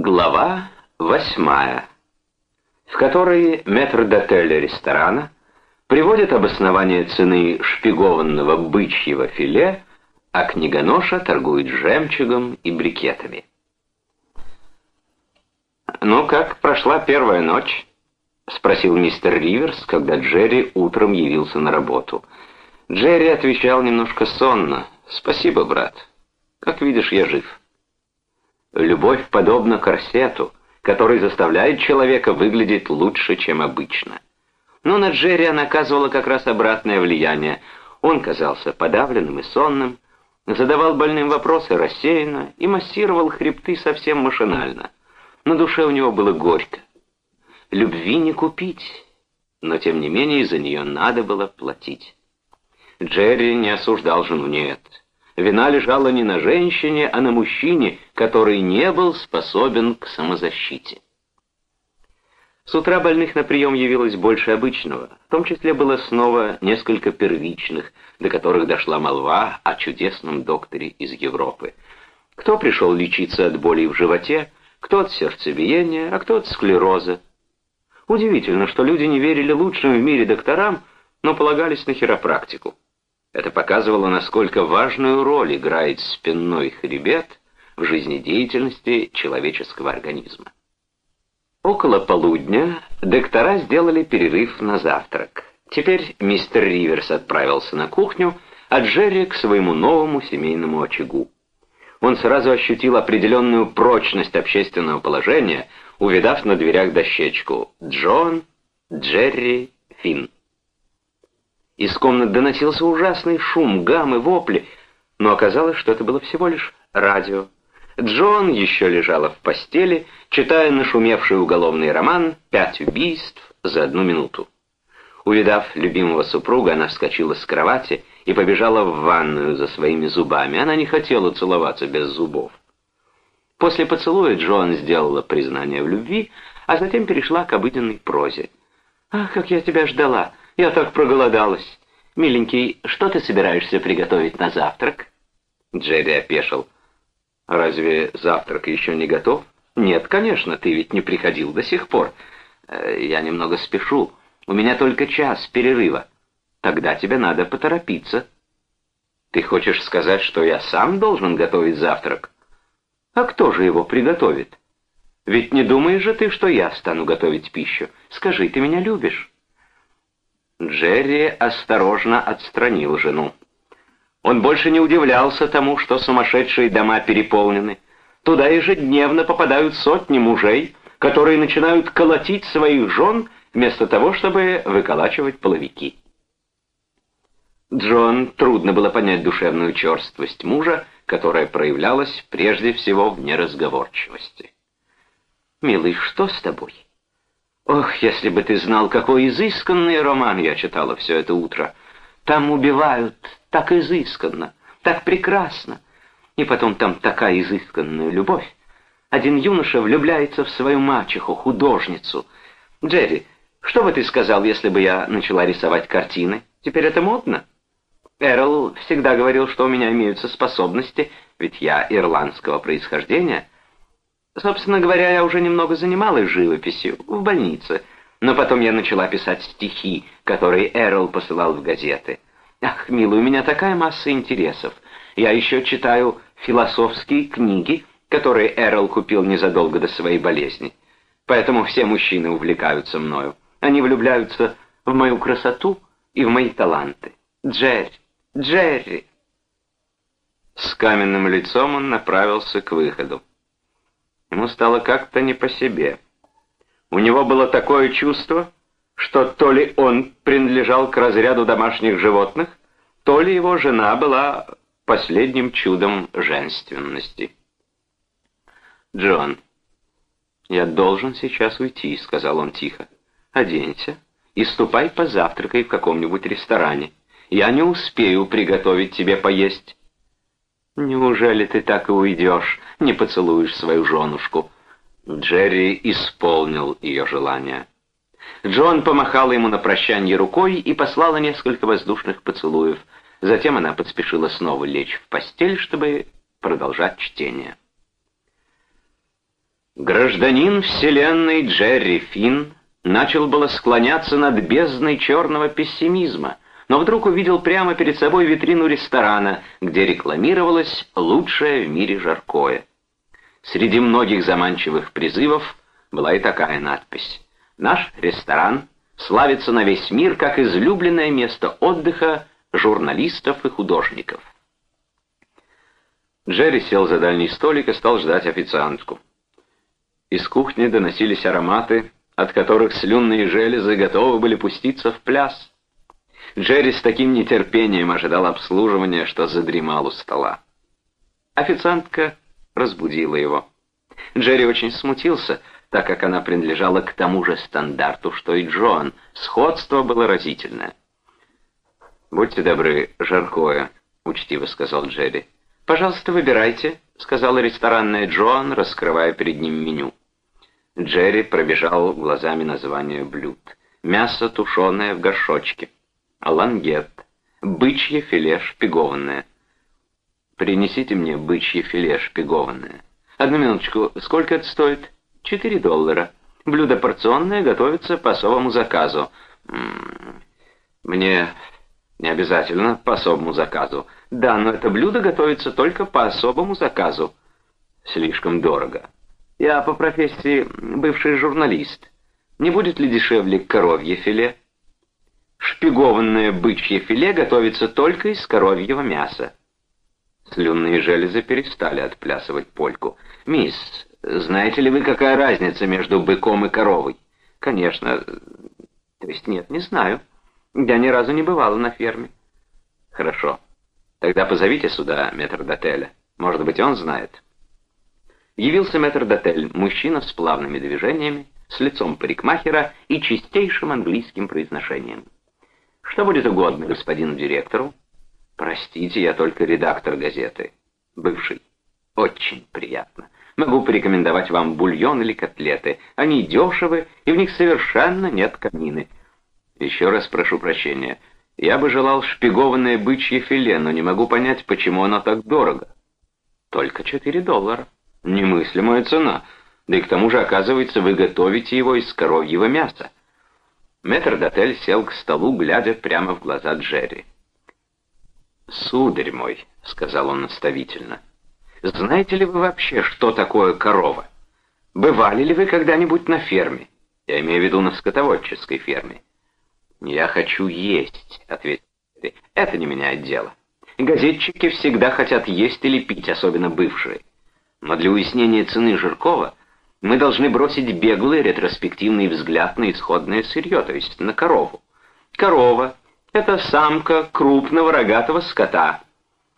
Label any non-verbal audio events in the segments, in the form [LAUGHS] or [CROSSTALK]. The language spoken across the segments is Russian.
Глава восьмая, в которой метрдотель ресторана приводит обоснование цены шпигованного бычьего филе, а книгоноша торгует жемчугом и брикетами. «Ну, как прошла первая ночь?» — спросил мистер Риверс, когда Джерри утром явился на работу. Джерри отвечал немножко сонно. «Спасибо, брат. Как видишь, я жив». Любовь подобна корсету, который заставляет человека выглядеть лучше, чем обычно. Но на Джерри она оказывала как раз обратное влияние. Он казался подавленным и сонным, задавал больным вопросы рассеянно и массировал хребты совсем машинально. На душе у него было горько. Любви не купить, но тем не менее за нее надо было платить. Джерри не осуждал жену, нет. Вина лежала не на женщине, а на мужчине, который не был способен к самозащите. С утра больных на прием явилось больше обычного. В том числе было снова несколько первичных, до которых дошла молва о чудесном докторе из Европы. Кто пришел лечиться от боли в животе, кто от сердцебиения, а кто от склероза. Удивительно, что люди не верили лучшим в мире докторам, но полагались на хиропрактику. Это показывало, насколько важную роль играет спинной хребет в жизнедеятельности человеческого организма. Около полудня доктора сделали перерыв на завтрак. Теперь мистер Риверс отправился на кухню, а Джерри к своему новому семейному очагу. Он сразу ощутил определенную прочность общественного положения, увидав на дверях дощечку «Джон, Джерри, Финн». Из комнат доносился ужасный шум, гам вопли, но оказалось, что это было всего лишь радио. Джон еще лежала в постели, читая нашумевший уголовный роман «Пять убийств за одну минуту». Увидав любимого супруга, она вскочила с кровати и побежала в ванную за своими зубами. Она не хотела целоваться без зубов. После поцелуя Джон сделала признание в любви, а затем перешла к обыденной прозе. «Ах, как я тебя ждала! Я так проголодалась. Миленький, что ты собираешься приготовить на завтрак?» Джерри опешил. «Разве завтрак еще не готов?» «Нет, конечно, ты ведь не приходил до сих пор. Э, я немного спешу. У меня только час перерыва. Тогда тебе надо поторопиться». «Ты хочешь сказать, что я сам должен готовить завтрак?» «А кто же его приготовит? Ведь не думаешь же ты, что я стану готовить пищу? Скажи, ты меня любишь?» Джерри осторожно отстранил жену. Он больше не удивлялся тому, что сумасшедшие дома переполнены. Туда ежедневно попадают сотни мужей, которые начинают колотить своих жен вместо того, чтобы выколачивать половики. Джон трудно было понять душевную черствость мужа, которая проявлялась прежде всего в неразговорчивости. «Милый, что с тобой?» Ох, если бы ты знал, какой изысканный роман я читала все это утро. Там убивают так изысканно, так прекрасно. И потом там такая изысканная любовь. Один юноша влюбляется в свою мачеху, художницу. Джерри, что бы ты сказал, если бы я начала рисовать картины? Теперь это модно? Эрл всегда говорил, что у меня имеются способности, ведь я ирландского происхождения — Собственно говоря, я уже немного занималась живописью в больнице, но потом я начала писать стихи, которые Эрл посылал в газеты. Ах, милый, у меня такая масса интересов. Я еще читаю философские книги, которые Эрл купил незадолго до своей болезни. Поэтому все мужчины увлекаются мною. Они влюбляются в мою красоту и в мои таланты. Джерри, Джерри. С каменным лицом он направился к выходу. Ему стало как-то не по себе. У него было такое чувство, что то ли он принадлежал к разряду домашних животных, то ли его жена была последним чудом женственности. «Джон, я должен сейчас уйти», — сказал он тихо. «Оденься и ступай позавтракай в каком-нибудь ресторане. Я не успею приготовить тебе поесть». «Неужели ты так и уйдешь, не поцелуешь свою женушку?» Джерри исполнил ее желание. Джон помахала ему на прощание рукой и послала несколько воздушных поцелуев. Затем она подспешила снова лечь в постель, чтобы продолжать чтение. Гражданин вселенной Джерри Финн начал было склоняться над бездной черного пессимизма, но вдруг увидел прямо перед собой витрину ресторана, где рекламировалось лучшее в мире жаркое. Среди многих заманчивых призывов была и такая надпись. «Наш ресторан славится на весь мир как излюбленное место отдыха журналистов и художников». Джерри сел за дальний столик и стал ждать официантку. Из кухни доносились ароматы, от которых слюнные железы готовы были пуститься в пляс. Джерри с таким нетерпением ожидал обслуживания, что задремал у стола. Официантка разбудила его. Джерри очень смутился, так как она принадлежала к тому же стандарту, что и Джон. Сходство было разительное. «Будьте добры, жаркое», — учтиво сказал Джерри. «Пожалуйста, выбирайте», — сказала ресторанная Джоан, раскрывая перед ним меню. Джерри пробежал глазами название блюд. Мясо тушеное в горшочке. Лангет. Бычье филе шпигованное. Принесите мне бычье филе шпигованное. Одну минуточку, сколько это стоит? Четыре доллара. Блюдо порционное, готовится по особому заказу. Мне не обязательно по особому заказу. Да, но это блюдо готовится только по особому заказу. Слишком дорого. Я по профессии бывший журналист. Не будет ли дешевле коровье филе? Шпигованное бычье филе готовится только из коровьего мяса. Слюнные железы перестали отплясывать польку. «Мисс, знаете ли вы, какая разница между быком и коровой?» «Конечно. То есть нет, не знаю. Я ни разу не бывала на ферме». «Хорошо. Тогда позовите сюда метрдотеля. Может быть, он знает» явился метрдотель, мужчина с плавными движениями, с лицом парикмахера и чистейшим английским произношением. «Что будет угодно господину директору?» «Простите, я только редактор газеты. Бывший. Очень приятно. Могу порекомендовать вам бульон или котлеты. Они дешевы, и в них совершенно нет конины. Еще раз прошу прощения. Я бы желал шпигованное бычье филе, но не могу понять, почему оно так дорого. Только четыре доллара». Немыслимая цена. Да и к тому же, оказывается, вы готовите его из коровьего мяса. Метрдотель сел к столу, глядя прямо в глаза Джерри. «Сударь мой», — сказал он наставительно, — «знаете ли вы вообще, что такое корова? Бывали ли вы когда-нибудь на ферме? Я имею в виду на скотоводческой ферме». «Я хочу есть», — ответил Джерри. «Это не меняет дело. Газетчики всегда хотят есть или пить, особенно бывшие. Но для уяснения цены Жиркова мы должны бросить беглый ретроспективный взгляд на исходное сырье, то есть на корову. Корова — это самка крупного рогатого скота.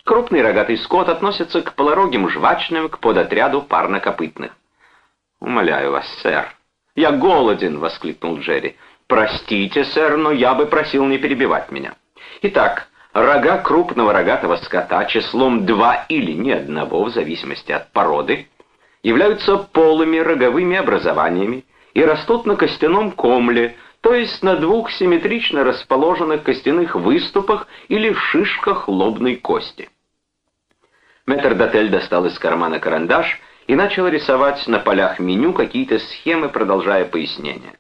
Крупный рогатый скот относится к полорогим жвачным, к подотряду парнокопытных. «Умоляю вас, сэр». «Я голоден!» — воскликнул Джерри. «Простите, сэр, но я бы просил не перебивать меня. Итак, Рога крупного рогатого скота числом два или ни одного, в зависимости от породы, являются полыми роговыми образованиями и растут на костяном комле, то есть на двух симметрично расположенных костяных выступах или шишках лобной кости. Метрдотель достал из кармана карандаш и начал рисовать на полях меню какие-то схемы, продолжая пояснение.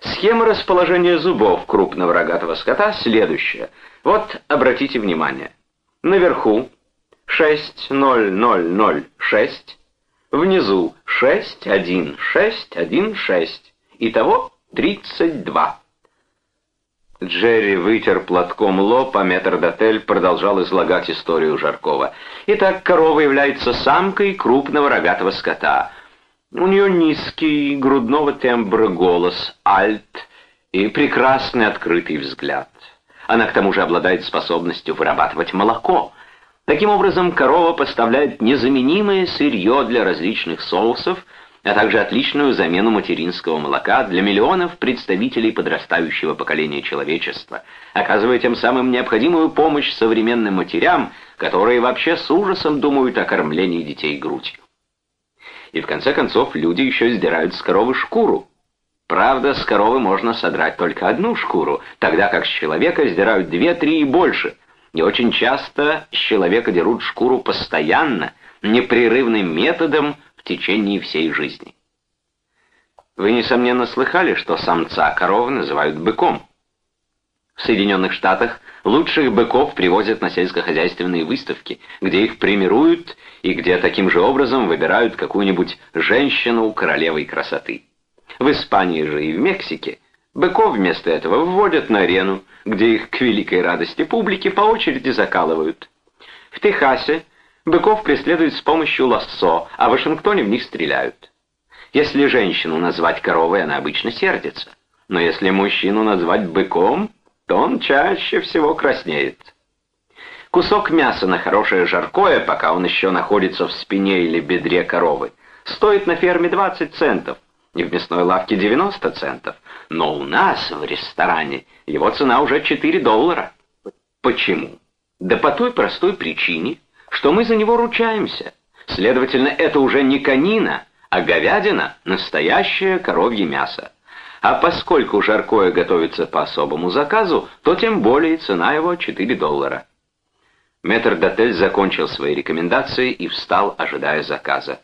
Схема расположения зубов крупного рогатого скота следующая. Вот обратите внимание. Наверху 60006, внизу 61616, итого 32. Джерри вытер платком лоб, а метрдотель продолжал излагать историю Жаркова. Итак, корова является самкой крупного рогатого скота — у нее низкий, грудного тембра голос, альт и прекрасный открытый взгляд. Она к тому же обладает способностью вырабатывать молоко. Таким образом, корова поставляет незаменимое сырье для различных соусов, а также отличную замену материнского молока для миллионов представителей подрастающего поколения человечества, оказывая тем самым необходимую помощь современным матерям, которые вообще с ужасом думают о кормлении детей грудью. И в конце концов люди еще сдирают с коровы шкуру. Правда, с коровы можно содрать только одну шкуру, тогда как с человека сдирают две, три и больше. И очень часто с человека дерут шкуру постоянно, непрерывным методом в течение всей жизни. Вы, несомненно, слыхали, что самца коровы называют быком. В Соединенных Штатах лучших быков привозят на сельскохозяйственные выставки, где их премируют и где таким же образом выбирают какую-нибудь женщину королевой красоты. В Испании же и в Мексике быков вместо этого вводят на арену, где их к великой радости публики по очереди закалывают. В Техасе быков преследуют с помощью лассо, а в Вашингтоне в них стреляют. Если женщину назвать коровой, она обычно сердится. Но если мужчину назвать быком, то он чаще всего краснеет. Кусок мяса на хорошее жаркое, пока он еще находится в спине или бедре коровы, стоит на ферме 20 центов, и в мясной лавке 90 центов. Но у нас в ресторане его цена уже 4 доллара. Почему? Да по той простой причине, что мы за него ручаемся. Следовательно, это уже не конина, а говядина — настоящее коровье мясо. А поскольку жаркое готовится по особому заказу, то тем более цена его 4 доллара. Мэтр Дотель закончил свои рекомендации и встал, ожидая заказа.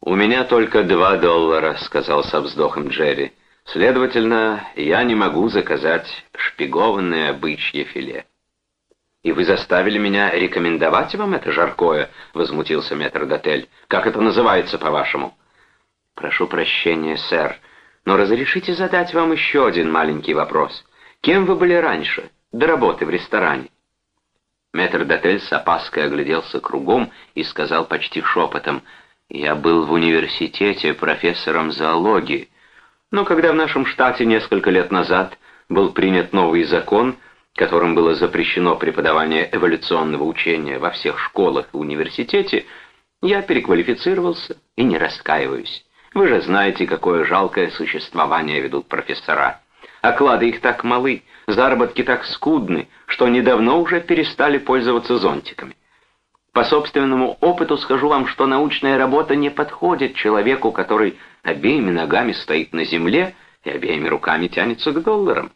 «У меня только два доллара», — сказал со вздохом Джерри. «Следовательно, я не могу заказать шпигованное бычье филе». «И вы заставили меня рекомендовать вам это жаркое?» — возмутился мэтр Дотель. «Как это называется, по-вашему?» «Прошу прощения, сэр, но разрешите задать вам еще один маленький вопрос. Кем вы были раньше, до работы в ресторане?» Мэтр Дотель с опаской огляделся кругом и сказал почти шепотом, «Я был в университете профессором зоологии, но когда в нашем штате несколько лет назад был принят новый закон, которым было запрещено преподавание эволюционного учения во всех школах и университете, я переквалифицировался и не раскаиваюсь. Вы же знаете, какое жалкое существование ведут профессора. Оклады их так малы, заработки так скудны, что они давно уже перестали пользоваться зонтиками. По собственному опыту скажу вам, что научная работа не подходит человеку, который обеими ногами стоит на земле и обеими руками тянется к долларам.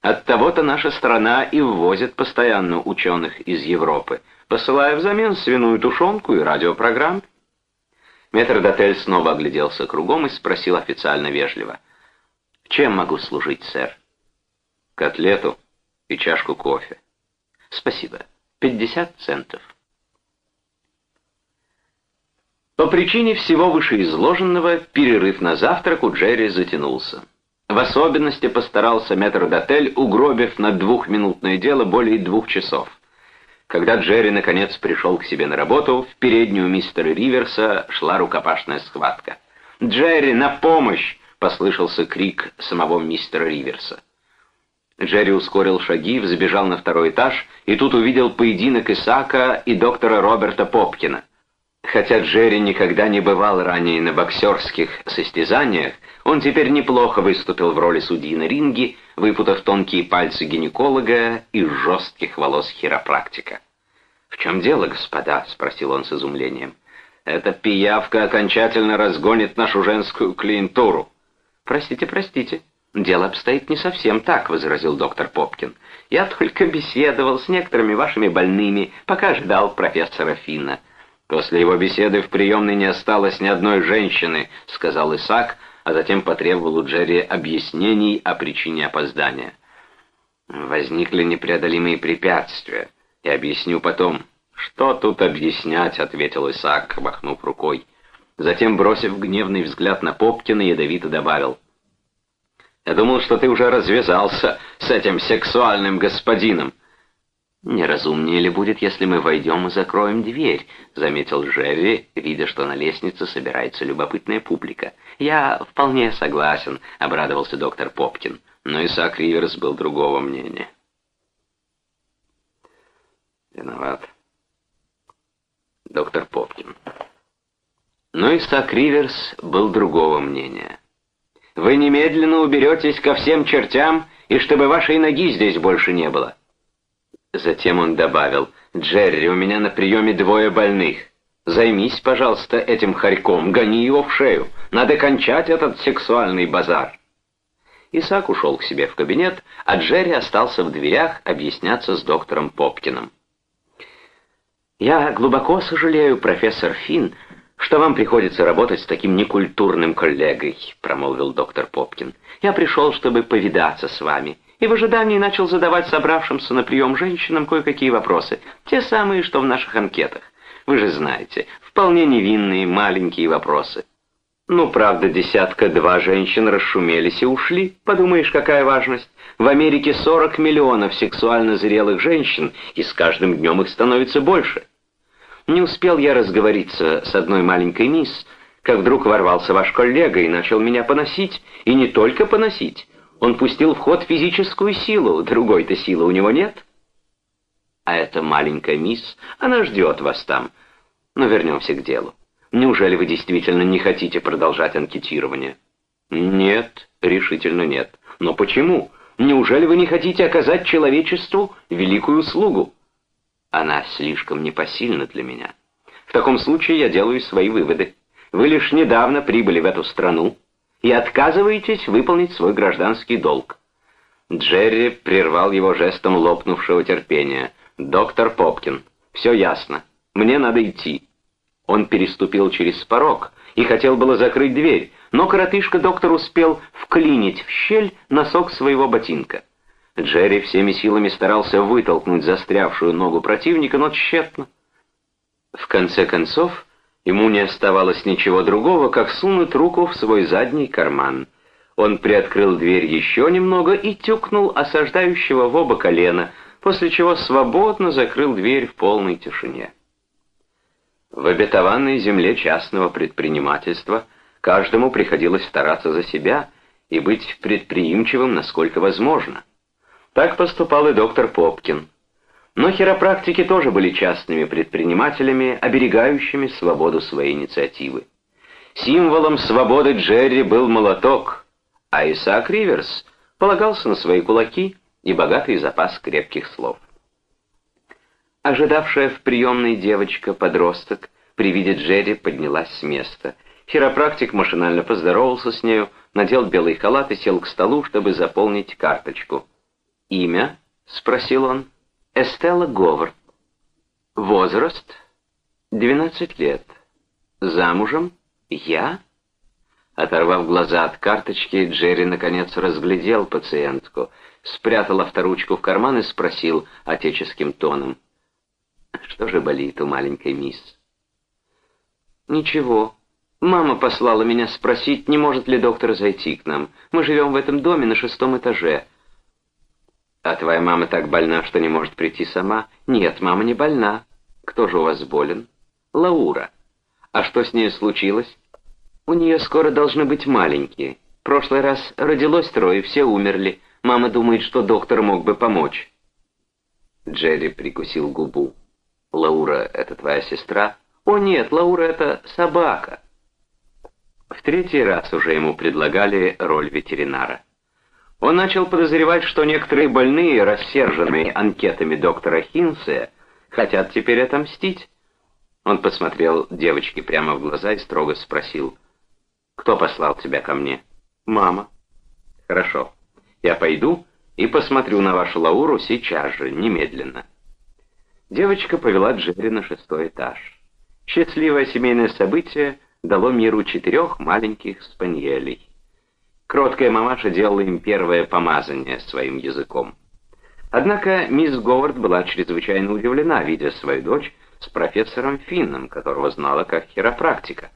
От того-то наша страна и ввозит постоянно ученых из Европы, посылая взамен свиную тушенку и радиопрограмм. Метрдотель снова огляделся кругом и спросил официально вежливо. «Чем могу служить, сэр?» «Котлету и чашку кофе». «Спасибо. Пятьдесят центов». По причине всего вышеизложенного перерыв на завтрак у Джерри затянулся. В особенности постарался метрдотель, угробив на двухминутное дело более двух часов. Когда Джерри наконец пришел к себе на работу, в переднюю мистера Риверса шла рукопашная схватка. «Джерри, на помощь!» — послышался крик самого мистера Риверса. Джерри ускорил шаги, взбежал на второй этаж и тут увидел поединок Исака и доктора Роберта Попкина. Хотя Джерри никогда не бывал ранее на боксерских состязаниях, он теперь неплохо выступил в роли судьи на ринге, выпутав тонкие пальцы гинеколога из жестких волос хиропрактика. «В чем дело, господа?» — спросил он с изумлением. «Эта пиявка окончательно разгонит нашу женскую клиентуру». «Простите, простите. Дело обстоит не совсем так», — возразил доктор Попкин. «Я только беседовал с некоторыми вашими больными, пока ждал профессора Финна». «После его беседы в приемной не осталось ни одной женщины», — сказал Исаак, а затем потребовал у Джерри объяснений о причине опоздания. «Возникли непреодолимые препятствия. Я объясню потом». «Что тут объяснять?» — ответил Исаак, махнув рукой. Затем, бросив гневный взгляд на Попкина, ядовито добавил. «Я думал, что ты уже развязался с этим сексуальным господином». «Неразумнее ли будет, если мы войдем и закроем дверь?» — заметил Джерри, видя, что на лестнице собирается любопытная публика. «Я вполне согласен», — обрадовался доктор Попкин. Но Исаак Риверс был другого мнения. «Виноват. Доктор Попкин». Но Исаак Риверс был другого мнения. «Вы немедленно уберетесь ко всем чертям, и чтобы вашей ноги здесь больше не было». Затем он добавил, «Джерри, у меня на приеме двое больных. Займись, пожалуйста, этим хорьком, гони его в шею. Надо кончать этот сексуальный базар». Исаак ушел к себе в кабинет, а Джерри остался в дверях объясняться с доктором Попкиным. «Я глубоко сожалею, профессор Финн, что вам приходится работать с таким некультурным коллегой», — промолвил доктор Попкин. «Я пришел, чтобы повидаться с вами, и в ожидании начал задавать собравшимся на прием женщинам кое-какие вопросы, те самые, что в наших анкетах. Вы же знаете, вполне невинные маленькие вопросы. Ну, правда, десятка-два женщин расшумелись и ушли. Подумаешь, какая важность. В Америке 40 миллионов сексуально зрелых женщин, и с каждым днем их становится больше. Не успел я разговориться с одной маленькой мисс, как вдруг ворвался ваш коллега и начал меня поносить. И не только поносить. Он пустил в ход физическую силу, другой-то силы у него нет. А эта маленькая мисс, она ждет вас там. Но вернемся к делу. Неужели вы действительно не хотите продолжать анкетирование? Нет, решительно нет. Но почему? Неужели вы не хотите оказать человечеству великую услугу? Она слишком непосильна для меня. В таком случае я делаю свои выводы. Вы лишь недавно прибыли в эту страну и отказываетесь выполнить свой гражданский долг. Джерри прервал его жестом лопнувшего терпения. «Доктор Попкин, все ясно. Мне надо идти». Он переступил через порог и хотел было закрыть дверь, но коротышка-доктор успел вклинить в щель носок своего ботинка. Джерри всеми силами старался вытолкнуть застрявшую ногу противника, но тщетно. В конце концов, ему не оставалось ничего другого, как сунуть руку в свой задний карман. Он приоткрыл дверь еще немного и тюкнул осаждающего в оба колена, после чего свободно закрыл дверь в полной тишине. В обетованной земле частного предпринимательства каждому приходилось стараться за себя и быть предприимчивым, насколько возможно. Так поступал и доктор Попкин. Но хиропрактики тоже были частными предпринимателями, оберегающими свободу своей инициативы. Символом свободы Джерри был молоток, а Исаак Риверс полагался на свои кулаки и богатый запас крепких слов. Ожидавшая в приемной девочка-подросток при виде Джерри поднялась с места. Хиропрактик машинально поздоровался с нею, надел белый халат и сел к столу, чтобы заполнить карточку. «Имя?» — спросил он. «Эстелла Говард». «Возраст?» «Двенадцать лет». «Замужем?» «Я?» Оторвав глаза от карточки, Джерри наконец разглядел пациентку, спрятал авторучку в карман и спросил отеческим тоном — что же болит у маленькой мисс? Ничего. Мама послала меня спросить, не может ли доктор зайти к нам. Мы живем в этом доме на шестом этаже. А твоя мама так больна, что не может прийти сама? Нет, мама не больна. Кто же у вас болен? Лаура. А что с ней случилось? У нее скоро должны быть маленькие. Прошлый раз родилось трое, все умерли. Мама думает, что доктор мог бы помочь. Джерри прикусил губу. Лаура — это твоя сестра? О нет, Лаура — это собака. В третий раз уже ему предлагали роль ветеринара. Он начал подозревать, что некоторые больные, рассерженные анкетами доктора Хинсея, хотят теперь отомстить. Он посмотрел девочке прямо в глаза и строго спросил, «Кто послал тебя ко мне?» «Мама». «Хорошо. Я пойду и посмотрю на вашу Лауру сейчас же, немедленно». Девочка повела Джерри на шестой этаж. Счастливое семейное событие дало миру четырех маленьких спаниелей. Кроткая мамаша делала им первое помазание своим языком. Однако мисс Говард была чрезвычайно удивлена, видя свою дочь с профессором Финном, которого знала как хиропрактика.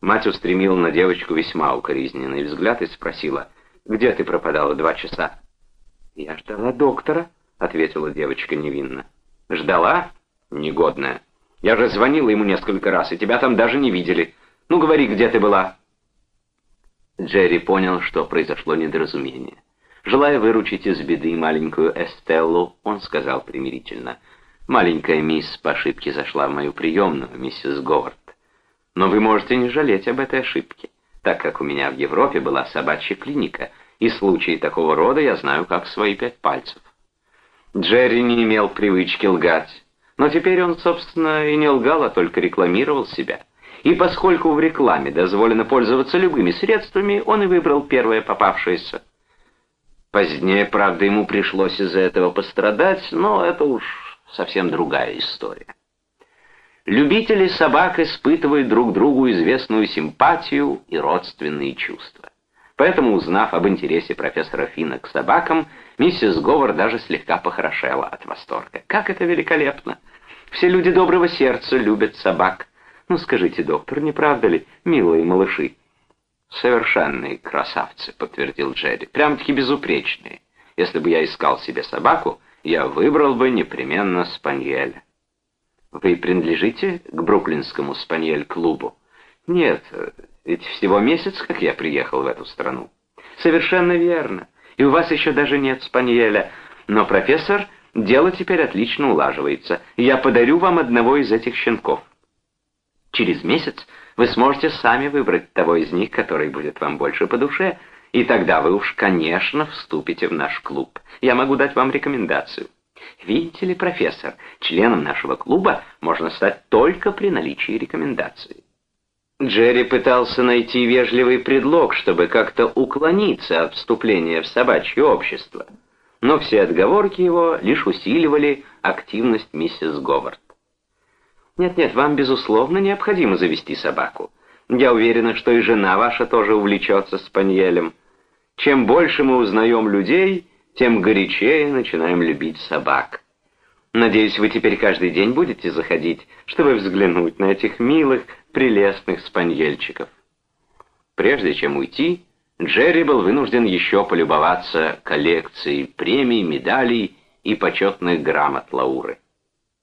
Мать устремила на девочку весьма укоризненный взгляд и спросила, «Где ты пропадала два часа?» «Я ждала доктора», — ответила девочка невинно. Ждала? Негодная. Я же звонила ему несколько раз, и тебя там даже не видели. Ну, говори, где ты была?» Джерри понял, что произошло недоразумение. Желая выручить из беды маленькую Эстеллу, он сказал примирительно, «Маленькая мисс по ошибке зашла в мою приемную, миссис Говард. Но вы можете не жалеть об этой ошибке, так как у меня в Европе была собачья клиника, и случаи такого рода я знаю как свои пять пальцев. Джерри не имел привычки лгать. Но теперь он, собственно, и не лгал, а только рекламировал себя. И поскольку в рекламе дозволено пользоваться любыми средствами, он и выбрал первое попавшееся. Позднее, правда, ему пришлось из-за этого пострадать, но это уж совсем другая история. Любители собак испытывают друг другу известную симпатию и родственные чувства. Поэтому, узнав об интересе профессора Фина к собакам, миссис Говор даже слегка похорошела от восторга. Как это великолепно! Все люди доброго сердца любят собак. Ну скажите, доктор, не правда ли, милые малыши? Совершенные красавцы, подтвердил Джерри. Прям-таки безупречные. Если бы я искал себе собаку, я выбрал бы непременно спаньеля. Вы принадлежите к бруклинскому спаньель-клубу? Нет, ведь всего месяц, как я приехал в эту страну. Совершенно верно. И у вас еще даже нет спаньеля. Но, профессор, дело теперь отлично улаживается. Я подарю вам одного из этих щенков. Через месяц вы сможете сами выбрать того из них, который будет вам больше по душе, и тогда вы уж, конечно, вступите в наш клуб. Я могу дать вам рекомендацию. Видите ли, профессор, членом нашего клуба можно стать только при наличии рекомендации. Джерри пытался найти вежливый предлог, чтобы как-то уклониться от вступления в собачье общество, но все отговорки его лишь усиливали активность миссис Говард. «Нет-нет, вам, безусловно, необходимо завести собаку. Я уверена, что и жена ваша тоже увлечется спаньелем. Чем больше мы узнаем людей, тем горячее начинаем любить собак. Надеюсь, вы теперь каждый день будете заходить, чтобы взглянуть на этих милых, прелестных спаньельчиков. Прежде чем уйти, Джерри был вынужден еще полюбоваться коллекцией премий, медалей и почетных грамот Лауры.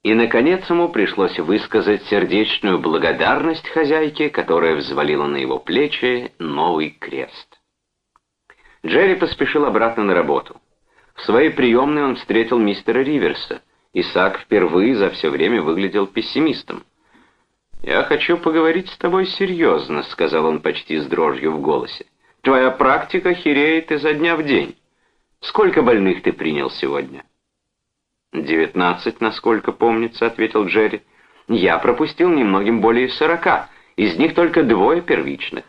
И, наконец, ему пришлось высказать сердечную благодарность хозяйке, которая взвалила на его плечи новый крест. Джерри поспешил обратно на работу. В своей приемной он встретил мистера Риверса. Исаак впервые за все время выглядел пессимистом. «Я хочу поговорить с тобой серьезно», — сказал он почти с дрожью в голосе. «Твоя практика хереет изо дня в день. Сколько больных ты принял сегодня?» «Девятнадцать, насколько помнится», — ответил Джерри. «Я пропустил немногим более сорока, из них только двое первичных».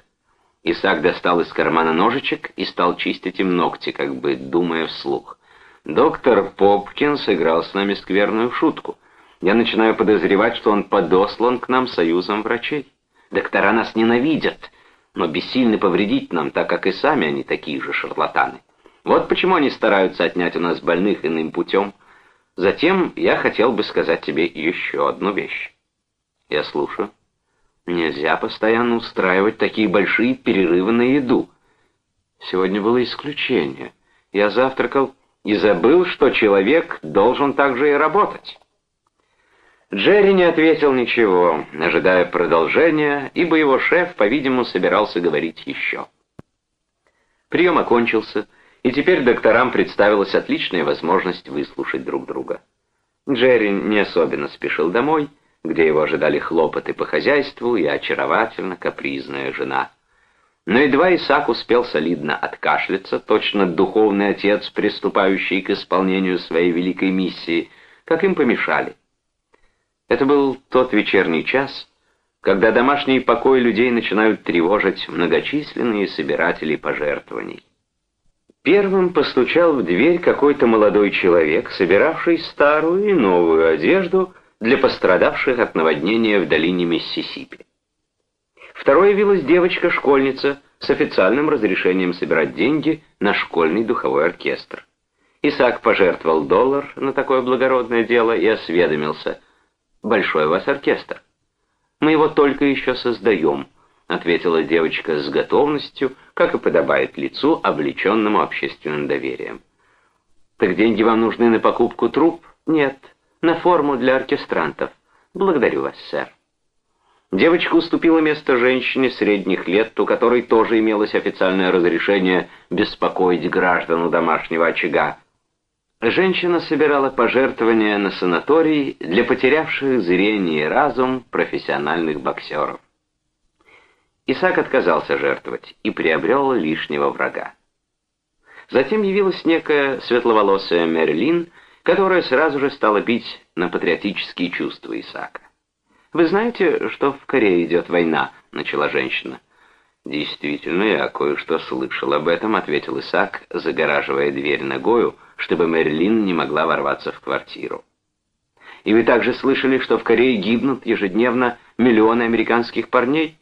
Исаак достал из кармана ножичек и стал чистить им ногти, как бы думая вслух. «Доктор Попкин сыграл с нами скверную шутку. Я начинаю подозревать, что он подослан к нам союзом врачей. Доктора нас ненавидят, но бессильны повредить нам, так как и сами они такие же шарлатаны. Вот почему они стараются отнять у нас больных иным путем». Затем я хотел бы сказать тебе еще одну вещь. Я слушаю. Нельзя постоянно устраивать такие большие перерывы на еду. Сегодня было исключение. Я завтракал и забыл, что человек должен также и работать. Джерри не ответил ничего, ожидая продолжения, ибо его шеф, по-видимому, собирался говорить еще. Прием окончился, и теперь докторам представилась отличная возможность выслушать друг друга. Джерри не особенно спешил домой, где его ожидали хлопоты по хозяйству и очаровательно капризная жена. Но едва Исаак успел солидно откашляться, точно духовный отец, приступающий к исполнению своей великой миссии, как им помешали. Это был тот вечерний час, когда домашний покой людей начинают тревожить многочисленные собиратели пожертвований. Первым постучал в дверь какой-то молодой человек, собиравший старую и новую одежду для пострадавших от наводнения в долине Миссисипи. Второй явилась девочка-школьница с официальным разрешением собирать деньги на школьный духовой оркестр. Исаак пожертвовал доллар на такое благородное дело и осведомился. «Большой у вас оркестр. Мы его только еще создаем», — ответила девочка с готовностью, как и подобает лицу, облеченному общественным доверием. «Так деньги вам нужны на покупку труб?» «Нет, на форму для оркестрантов. Благодарю вас, сэр». Девочка уступила место женщине средних лет, у которой тоже имелось официальное разрешение беспокоить граждан домашнего очага. Женщина собирала пожертвования на санаторий для потерявших зрение и разум профессиональных боксеров. Исаак отказался жертвовать и приобрел лишнего врага. Затем явилась некая светловолосая Мерлин, которая сразу же стала бить на патриотические чувства Исаака. «Вы знаете, что в Корее идет война?» — начала женщина. «Действительно, я кое-что слышал об этом», — ответил Исаак, загораживая дверь ногою, чтобы Мерлин не могла ворваться в квартиру. И вы также слышали, что в Корее гибнут ежедневно миллионы американских парней?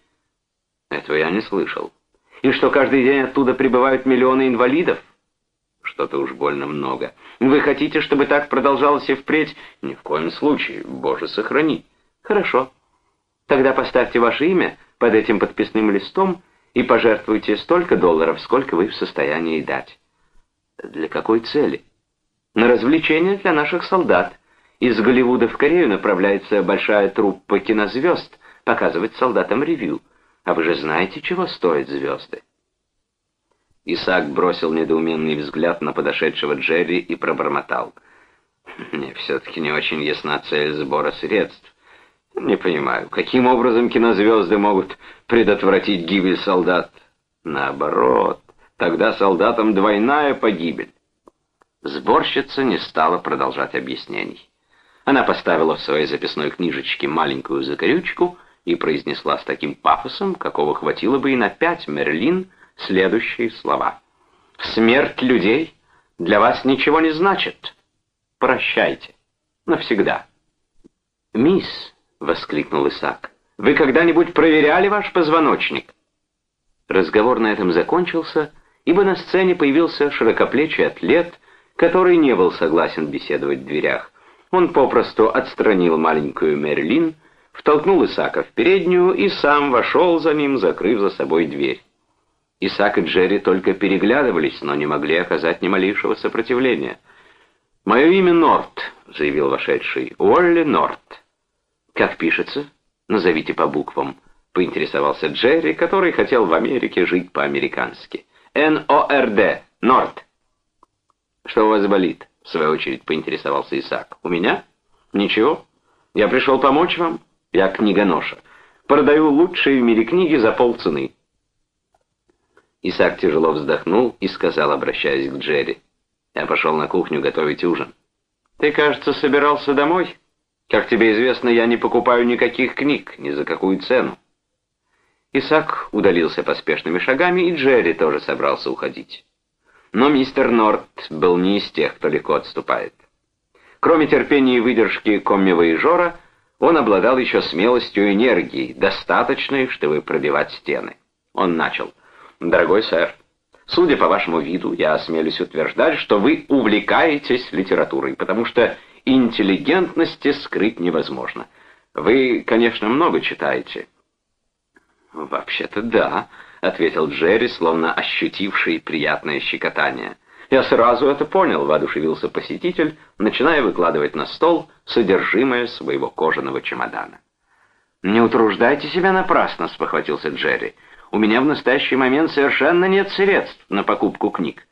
Этого я не слышал. И что каждый день оттуда прибывают миллионы инвалидов? Что-то уж больно много. Вы хотите, чтобы так продолжалось и впредь? Ни в коем случае. Боже, сохрани. Хорошо. Тогда поставьте ваше имя под этим подписным листом и пожертвуйте столько долларов, сколько вы в состоянии дать. Для какой цели? На развлечение для наших солдат. Из Голливуда в Корею направляется большая труппа кинозвезд показывать солдатам ревью. А вы же знаете, чего стоят звезды. Исаак бросил недоуменный взгляд на подошедшего Джерри и пробормотал. [LAUGHS] «Мне все-таки не очень ясна цель сбора средств. Не понимаю, каким образом кинозвезды могут предотвратить гибель солдат? Наоборот, тогда солдатам двойная погибель». Сборщица не стала продолжать объяснений. Она поставила в своей записной книжечке маленькую закорючку и произнесла с таким пафосом, какого хватило бы и на пять мерлин, следующие слова. «Смерть людей для вас ничего не значит. Прощайте. Навсегда». «Мисс», — воскликнул Исаак, — «вы когда-нибудь проверяли ваш позвоночник?» Разговор на этом закончился, ибо на сцене появился широкоплечий атлет, который не был согласен беседовать в дверях. Он попросту отстранил маленькую Мерлин, втолкнул Исака в переднюю и сам вошел за ним, закрыв за собой дверь. Исаак и Джерри только переглядывались, но не могли оказать ни малейшего сопротивления. «Мое имя Норт», — заявил вошедший, — «Уолли Норт». «Как пишется? Назовите по буквам», — поинтересовался Джерри, который хотел в Америке жить по-американски. «Н-О-Р-Д. Норт». «Что у вас болит?» — в свою очередь поинтересовался Исаак. «У меня? Ничего. Я пришел помочь вам. Я книгоноша. Продаю лучшие в мире книги за полцены». Исаак тяжело вздохнул и сказал, обращаясь к Джерри. «Я пошел на кухню готовить ужин». «Ты, кажется, собирался домой? Как тебе известно, я не покупаю никаких книг, ни за какую цену». Исаак удалился поспешными шагами, и Джерри тоже собрался уходить. Но мистер Норт был не из тех, кто легко отступает. Кроме терпения и выдержки комми-воежора, он обладал еще смелостью и энергией, достаточной, чтобы пробивать стены. Он начал. «Дорогой сэр, судя по вашему виду, я осмелюсь утверждать, что вы увлекаетесь литературой, потому что интеллигентности скрыть невозможно. Вы, конечно, много читаете». «Вообще-то да», — ответил Джерри, словно ощутивший приятное щекотание. «Я сразу это понял», — воодушевился посетитель, начиная выкладывать на стол содержимое своего кожаного чемодана. «Не утруждайте себя напрасно», — спохватился Джерри. «У меня в настоящий момент совершенно нет средств на покупку книг».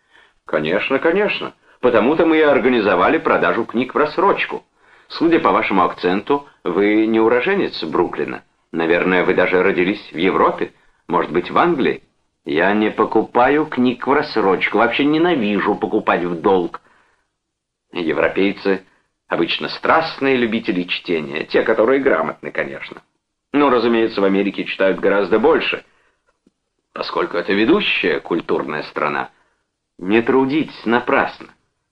«Конечно, конечно. Потому-то мы и организовали продажу книг в рассрочку. Судя по вашему акценту, вы не уроженец Бруклина. Наверное, вы даже родились в Европе». Может быть, в Англии? Я не покупаю книг в рассрочку, вообще ненавижу покупать в долг. Европейцы обычно страстные любители чтения, те, которые грамотны, конечно. Но, разумеется, в Америке читают гораздо больше, поскольку это ведущая культурная страна. Не трудитесь напрасно.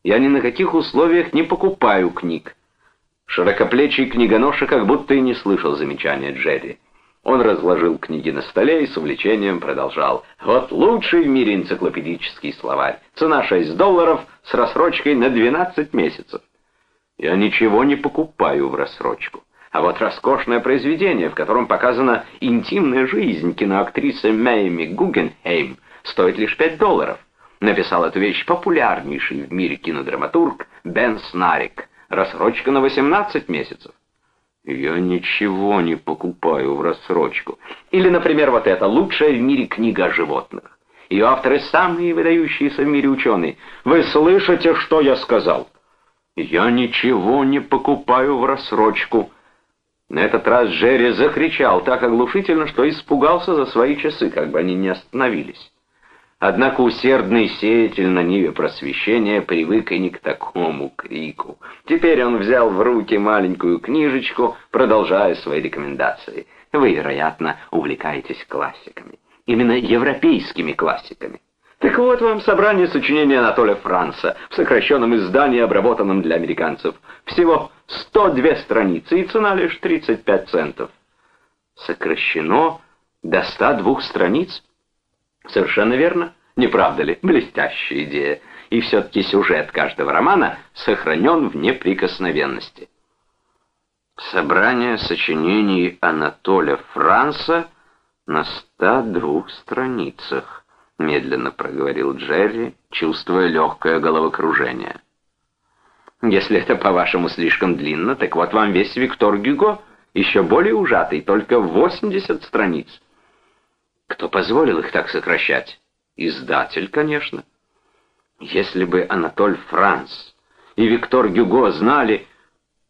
Я ни на каких условиях не покупаю книг. Широкоплечий книгоноша как будто и не слышал замечания Джерри. Он разложил книги на столе и с увлечением продолжал. Вот лучший в мире энциклопедический словарь. Цена 6 долларов с рассрочкой на 12 месяцев. Я ничего не покупаю в рассрочку. А вот роскошное произведение, в котором показана интимная жизнь киноактрисы Мэйми Гугенхейм, стоит лишь 5 долларов. Написал эту вещь популярнейший в мире кинодраматург Бен Снарик. Рассрочка на 18 месяцев. Я ничего не покупаю в рассрочку. Или, например, вот это «Лучшая в мире книга о животных». Ее авторы самые выдающиеся в мире ученые. Вы слышите, что я сказал? Я ничего не покупаю в рассрочку. На этот раз Джерри закричал так оглушительно, что испугался за свои часы, как бы они не остановились. Однако усердный сеятель на ниве просвещения привык и не к такому крику. Теперь он взял в руки маленькую книжечку, продолжая свои рекомендации. Вы, вероятно, увлекаетесь классиками. Именно европейскими классиками. Так вот вам собрание сочинений Анатолия Франца в сокращенном издании, обработанном для американцев. Всего 102 страницы, и цена лишь 35 центов. Сокращено до 102 страниц? Совершенно верно. Не правда ли? Блестящая идея. И все-таки сюжет каждого романа сохранен в неприкосновенности. Собрание сочинений Анатоля Франца на 102 страницах, медленно проговорил Джерри, чувствуя легкое головокружение. Если это, по-вашему, слишком длинно, так вот вам весь Виктор Гюго, еще более ужатый, только 80 страниц. Кто позволил их так сокращать? Издатель, конечно. Если бы Анатоль Франц и Виктор Гюго знали...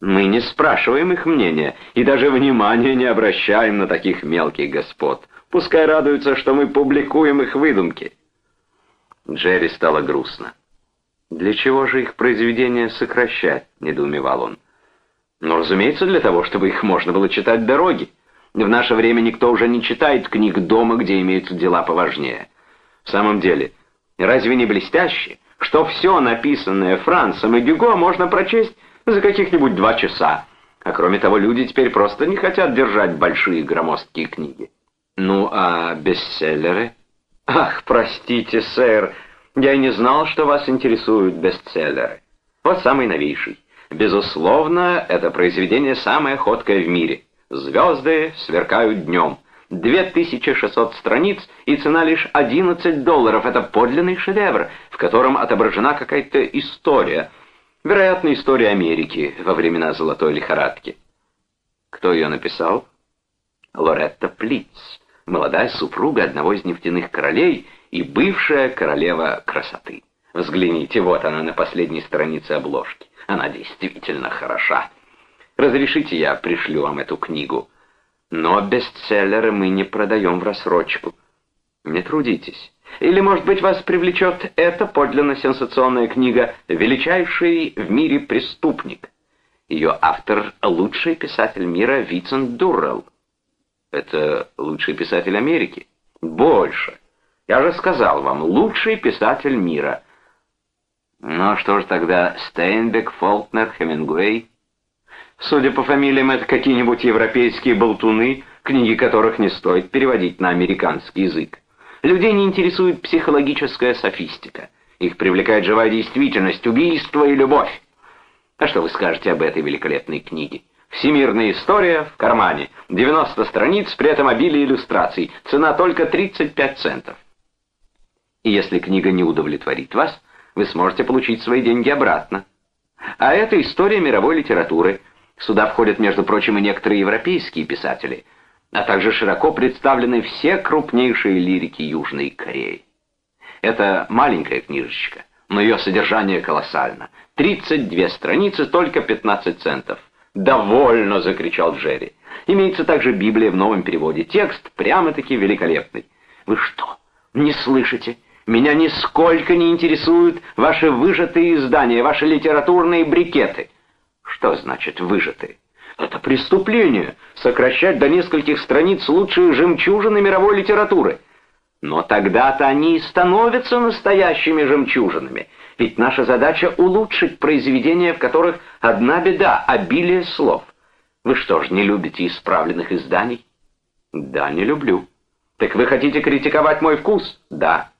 Мы не спрашиваем их мнения и даже внимания не обращаем на таких мелких господ. Пускай радуются, что мы публикуем их выдумки. Джерри стало грустно. «Для чего же их произведения сокращать?» — недоумевал он. «Ну, разумеется, для того, чтобы их можно было читать дороги. В наше время никто уже не читает книг дома, где имеются дела поважнее. В самом деле, разве не блестяще, что все написанное Францем и Гюго можно прочесть за каких-нибудь два часа? А кроме того, люди теперь просто не хотят держать большие громоздкие книги. Ну, а бестселлеры? Ах, простите, сэр, я и не знал, что вас интересуют бестселлеры. Вот самый новейший. Безусловно, это произведение самое ходкое в мире. Звезды сверкают днем. 2600 страниц и цена лишь 11 долларов. Это подлинный шедевр, в котором отображена какая-то история. Вероятно, история Америки во времена золотой лихорадки. Кто ее написал? Лоретта Плиц, молодая супруга одного из нефтяных королей и бывшая королева красоты. Взгляните, вот она на последней странице обложки. Она действительно хороша. Разрешите, я пришлю вам эту книгу. Но бестселлеры мы не продаем в рассрочку. Не трудитесь. Или, может быть, вас привлечет эта подлинно сенсационная книга «Величайший в мире преступник». Ее автор — лучший писатель мира Вицент Дуррелл. Это лучший писатель Америки. Больше. Я же сказал вам, лучший писатель мира. Ну что ж тогда Стейнбек, Фолкнер, Хемингуэй? Судя по фамилиям, это какие-нибудь европейские болтуны, книги которых не стоит переводить на американский язык. Людей не интересует психологическая софистика. Их привлекает живая действительность, убийство и любовь. А что вы скажете об этой великолепной книге? Всемирная история в кармане. 90 страниц, при этом обилие иллюстраций. Цена только 35 центов. И если книга не удовлетворит вас, вы сможете получить свои деньги обратно. А это история мировой литературы – Сюда входят, между прочим, и некоторые европейские писатели, а также широко представлены все крупнейшие лирики Южной Кореи. Это маленькая книжечка, но ее содержание колоссально. 32 страницы, только 15 центов. «Довольно!» — закричал Джерри. Имеется также Библия в новом переводе. Текст прямо-таки великолепный. Вы что, не слышите? Меня нисколько не интересуют ваши выжатые издания, ваши литературные брикеты. Что значит выжатые? Это преступление — сокращать до нескольких страниц лучшие жемчужины мировой литературы. Но тогда-то они и становятся настоящими жемчужинами. Ведь наша задача — улучшить произведения, в которых одна беда — обилие слов. Вы что ж, не любите исправленных изданий? Да, не люблю. Так вы хотите критиковать мой вкус? Да.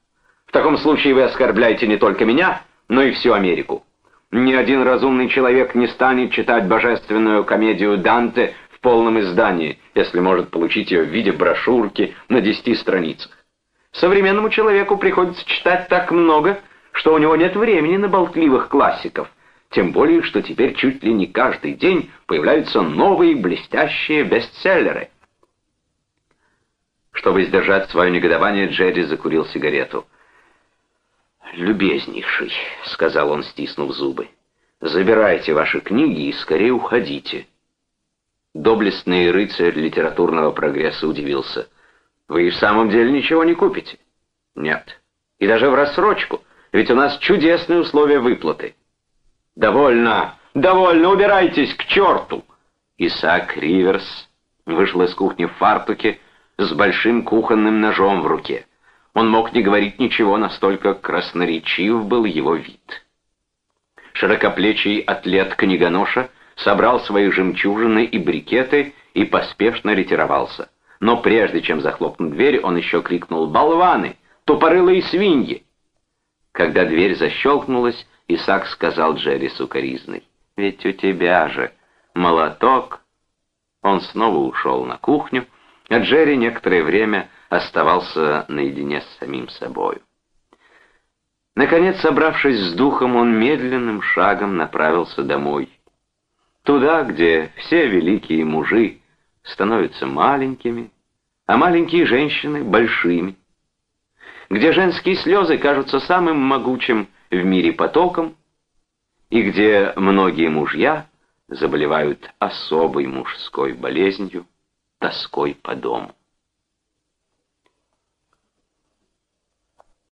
В таком случае вы оскорбляете не только меня, но и всю Америку. Ни один разумный человек не станет читать божественную комедию Данте в полном издании, если может получить ее в виде брошюрки на десяти страницах. Современному человеку приходится читать так много, что у него нет времени на болтливых классиков, тем более, что теперь чуть ли не каждый день появляются новые блестящие бестселлеры. Чтобы сдержать свое негодование, Джерри закурил сигарету. «Любезнейший», — сказал он, стиснув зубы, — «забирайте ваши книги и скорее уходите». Доблестный рыцарь литературного прогресса удивился. «Вы и в самом деле ничего не купите?» «Нет. И даже в рассрочку, ведь у нас чудесные условия выплаты». «Довольно! Довольно! Убирайтесь к черту!» Исаак Риверс вышел из кухни в фартуке с большим кухонным ножом в руке. Он мог не говорить ничего, настолько красноречив был его вид. Широкоплечий атлет-книгоноша собрал свои жемчужины и брикеты и поспешно ретировался. Но прежде чем захлопнуть дверь, он еще крикнул «Болваны! Тупорылые свиньи!» Когда дверь защелкнулась, Исаак сказал Джерри сукоризной, «Ведь у тебя же молоток!» Он снова ушел на кухню, а Джерри некоторое время оставался наедине с самим собою. Наконец, собравшись с духом, он медленным шагом направился домой. Туда, где все великие мужи становятся маленькими, а маленькие женщины — большими. Где женские слезы кажутся самым могучим в мире потоком, и где многие мужья заболевают особой мужской болезнью, тоской по дому.